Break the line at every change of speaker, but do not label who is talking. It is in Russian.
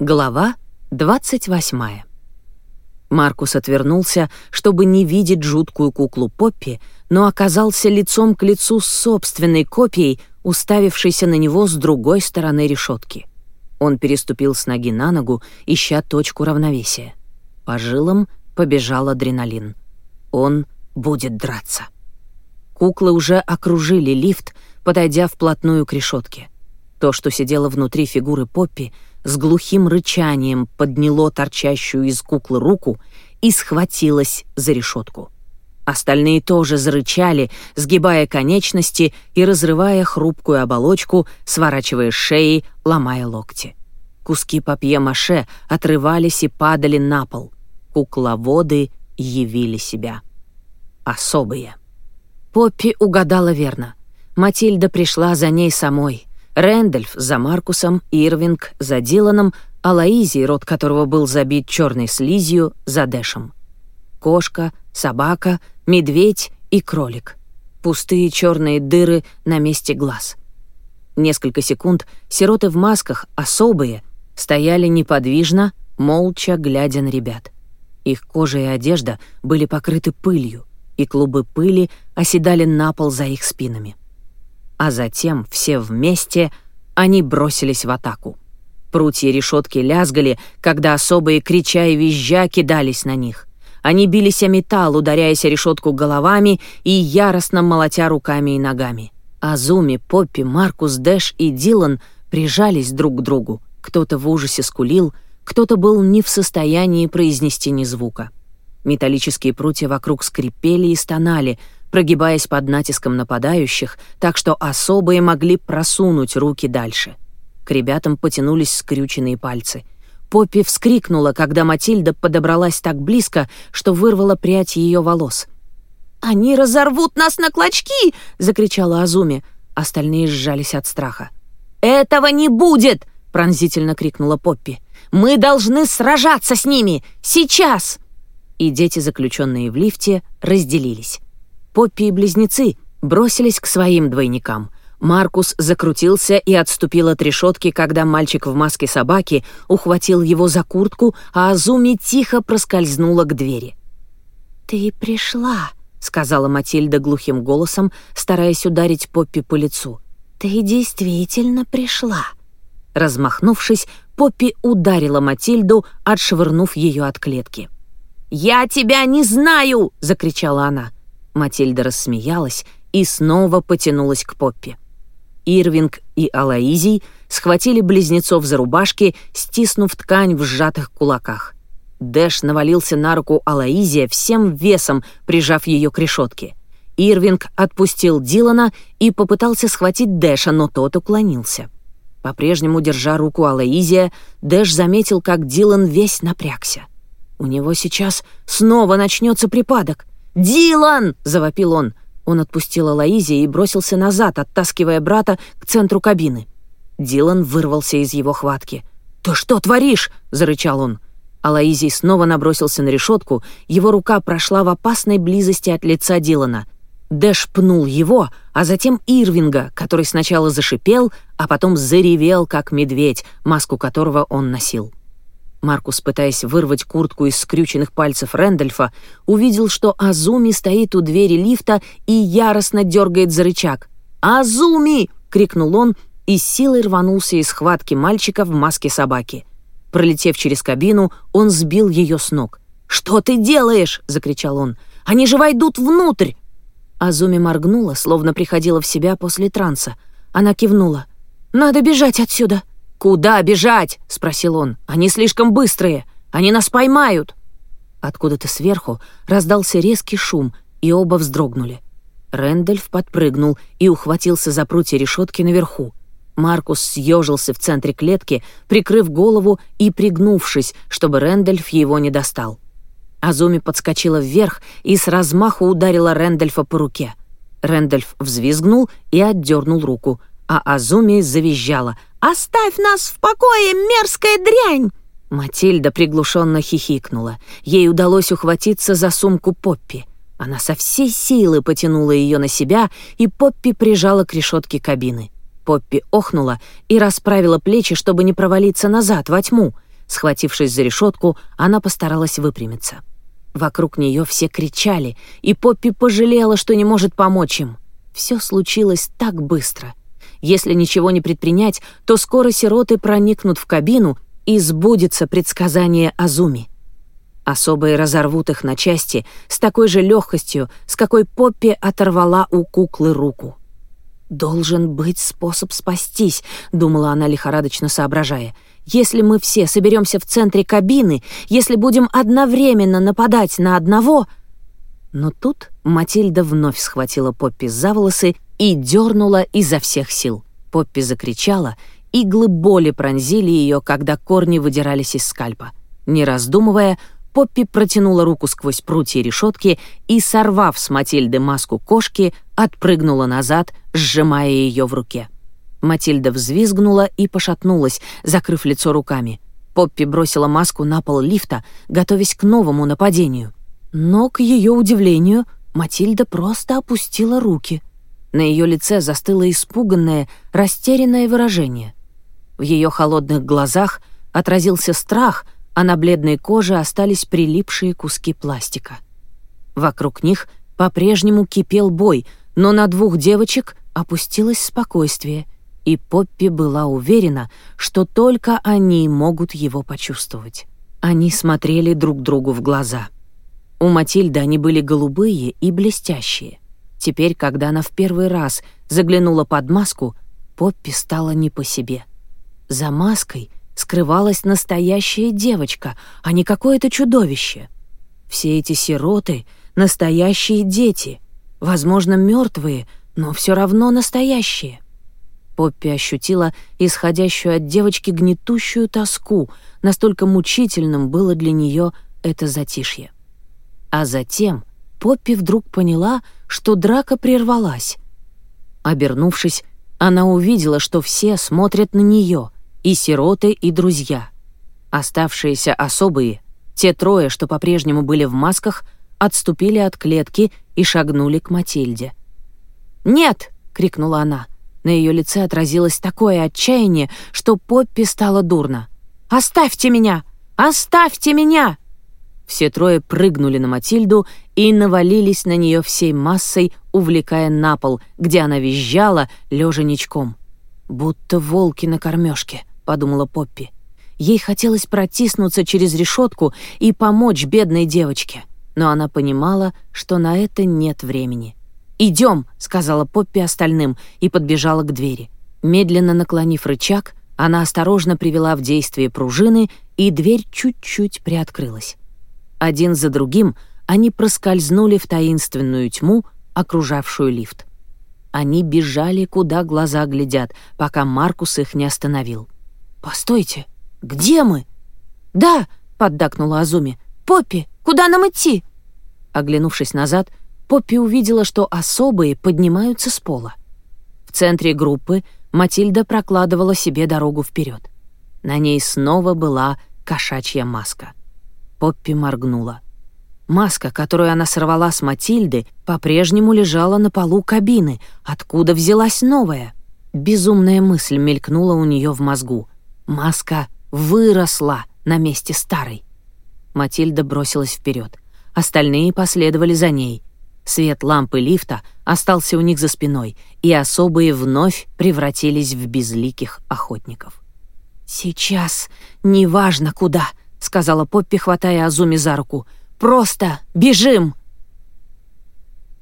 Глава 28. Маркус отвернулся, чтобы не видеть жуткую куклу Поппи, но оказался лицом к лицу с собственной копией, уставившейся на него с другой стороны решетки. Он переступил с ноги на ногу, ища точку равновесия. По жилам побежал адреналин. Он будет драться. Куклы уже окружили лифт, подойдя вплотную к решетке. То, что сидело внутри фигуры Поппи — с глухим рычанием подняло торчащую из куклы руку и схватилось за решетку. Остальные тоже зарычали, сгибая конечности и разрывая хрупкую оболочку, сворачивая шеи, ломая локти. Куски папье-маше отрывались и падали на пол. Кукловоды явили себя. Особые. Поппи угадала верно. Матильда пришла за ней самой — Рэндольф за Маркусом, Ирвинг за Диланом, а Лоизи, рот которого был забит черной слизью, за Дэшем. Кошка, собака, медведь и кролик. Пустые черные дыры на месте глаз. Несколько секунд сироты в масках, особые, стояли неподвижно, молча глядя на ребят. Их кожа и одежда были покрыты пылью, и клубы пыли оседали на пол за их спинами а затем все вместе они бросились в атаку. Прутья решетки лязгали, когда особые, крича и визжа, кидались на них. Они бились о металл, ударяясь о решетку головами и яростно молотя руками и ногами. Азуми, Поппи, Маркус, Дэш и Дилан прижались друг к другу. Кто-то в ужасе скулил, кто-то был не в состоянии произнести ни звука. Металлические прутья вокруг скрипели и стонали, прогибаясь под натиском нападающих, так что особые могли просунуть руки дальше. К ребятам потянулись скрюченные пальцы. Поппи вскрикнула, когда Матильда подобралась так близко, что вырвала прядь ее волос. «Они разорвут нас на клочки!» — закричала Азуми. Остальные сжались от страха. «Этого не будет!» — пронзительно крикнула Поппи. «Мы должны сражаться с ними! Сейчас!» И дети, заключенные в лифте, разделились. Поппи и близнецы бросились к своим двойникам. Маркус закрутился и отступил от решетки, когда мальчик в маске собаки ухватил его за куртку, а Азуми тихо проскользнула к двери. «Ты пришла», — сказала Матильда глухим голосом, стараясь ударить Поппи по лицу. «Ты действительно пришла». Размахнувшись, Поппи ударила Матильду, отшвырнув ее от клетки. «Я тебя не знаю!» — закричала она. Матильда рассмеялась и снова потянулась к Поппи. Ирвинг и Алаизий схватили близнецов за рубашки, стиснув ткань в сжатых кулаках. Дэш навалился на руку Алаизия всем весом, прижав ее к решетке. Ирвинг отпустил Дилана и попытался схватить Дэша, но тот уклонился. По-прежнему, держа руку Алаизия, Дэш заметил, как Дилан весь напрягся. «У него сейчас снова начнется припадок», «Дилан!» — завопил он. Он отпустил Лоизи и бросился назад, оттаскивая брата к центру кабины. Дилан вырвался из его хватки. «Ты что творишь?» — зарычал он. Алаизий снова набросился на решетку, его рука прошла в опасной близости от лица Дилана. Дэш пнул его, а затем Ирвинга, который сначала зашипел, а потом заревел, как медведь, маску которого он носил. Маркус, пытаясь вырвать куртку из скрюченных пальцев Рэндольфа, увидел, что Азуми стоит у двери лифта и яростно дергает за рычаг. «Азуми!» — крикнул он и силой рванулся из схватки мальчика в маске собаки. Пролетев через кабину, он сбил ее с ног. «Что ты делаешь?» — закричал он. «Они же войдут внутрь!» Азуми моргнула, словно приходила в себя после транса. Она кивнула. «Надо бежать отсюда!» «Куда бежать?» — спросил он. «Они слишком быстрые. Они нас поймают». Откуда-то сверху раздался резкий шум, и оба вздрогнули. Рэндольф подпрыгнул и ухватился за прутья решетки наверху. Маркус съежился в центре клетки, прикрыв голову и пригнувшись, чтобы Рэндольф его не достал. Азуми подскочила вверх и с размаху ударила Рэндольфа по руке. Рэндольф взвизгнул и отдернул руку, а Азуми завизжала, «Оставь нас в покое, мерзкая дрянь!» Матильда приглушенно хихикнула. Ей удалось ухватиться за сумку Поппи. Она со всей силы потянула ее на себя, и Поппи прижала к решетке кабины. Поппи охнула и расправила плечи, чтобы не провалиться назад, во тьму. Схватившись за решетку, она постаралась выпрямиться. Вокруг нее все кричали, и Поппи пожалела, что не может помочь им. Все случилось так быстро — если ничего не предпринять, то скоро сироты проникнут в кабину и сбудется предсказание Азуми. Особые разорвут их на части с такой же легкостью, с какой Поппи оторвала у куклы руку. «Должен быть способ спастись», — думала она, лихорадочно соображая. «Если мы все соберемся в центре кабины, если будем одновременно нападать на одного...» Но тут Матильда вновь схватила Поппи за волосы и дернула изо всех сил. Поппи закричала, иглы боли пронзили ее, когда корни выдирались из скальпа. Не раздумывая, Поппи протянула руку сквозь прутья решетки и, сорвав с Матильды маску кошки, отпрыгнула назад, сжимая ее в руке. Матильда взвизгнула и пошатнулась, закрыв лицо руками. Поппи бросила маску на пол лифта, готовясь к новому нападению. Но, к ее удивлению, Матильда просто опустила руки — на ее лице застыло испуганное, растерянное выражение. В ее холодных глазах отразился страх, а на бледной коже остались прилипшие куски пластика. Вокруг них по-прежнему кипел бой, но на двух девочек опустилось спокойствие, и Поппи была уверена, что только они могут его почувствовать. Они смотрели друг другу в глаза. У Матильды они были голубые и блестящие. Теперь, когда она в первый раз заглянула под маску, Поппи стала не по себе. За маской скрывалась настоящая девочка, а не какое-то чудовище. Все эти сироты — настоящие дети, возможно, мертвые, но все равно настоящие. Поппи ощутила исходящую от девочки гнетущую тоску, настолько мучительным было для нее это затишье. А затем — Поппи вдруг поняла, что драка прервалась. Обернувшись, она увидела, что все смотрят на нее, и сироты, и друзья. Оставшиеся особые, те трое, что по-прежнему были в масках, отступили от клетки и шагнули к Матильде. «Нет!» — крикнула она. На ее лице отразилось такое отчаяние, что Поппи стало дурно. «Оставьте меня! Оставьте меня!» Все трое прыгнули на Матильду и навалились на нее всей массой, увлекая на пол, где она визжала, лежа ничком. «Будто волки на кормежке», — подумала Поппи. Ей хотелось протиснуться через решетку и помочь бедной девочке, но она понимала, что на это нет времени. «Идем», — сказала Поппи остальным и подбежала к двери. Медленно наклонив рычаг, она осторожно привела в действие пружины, и дверь чуть-чуть приоткрылась. Один за другим они проскользнули в таинственную тьму, окружавшую лифт. Они бежали, куда глаза глядят, пока Маркус их не остановил. «Постойте, где мы?» «Да!» — поддакнула Азуми. «Поппи, куда нам идти?» Оглянувшись назад, Поппи увидела, что особые поднимаются с пола. В центре группы Матильда прокладывала себе дорогу вперед. На ней снова была кошачья маска — Поппи моргнула. Маска, которую она сорвала с Матильды, по-прежнему лежала на полу кабины. Откуда взялась новая? Безумная мысль мелькнула у нее в мозгу. Маска выросла на месте старой. Матильда бросилась вперед. Остальные последовали за ней. Свет лампы лифта остался у них за спиной, и особые вновь превратились в безликих охотников. «Сейчас неважно куда», — сказала Поппи, хватая Азуми за руку. «Просто бежим!»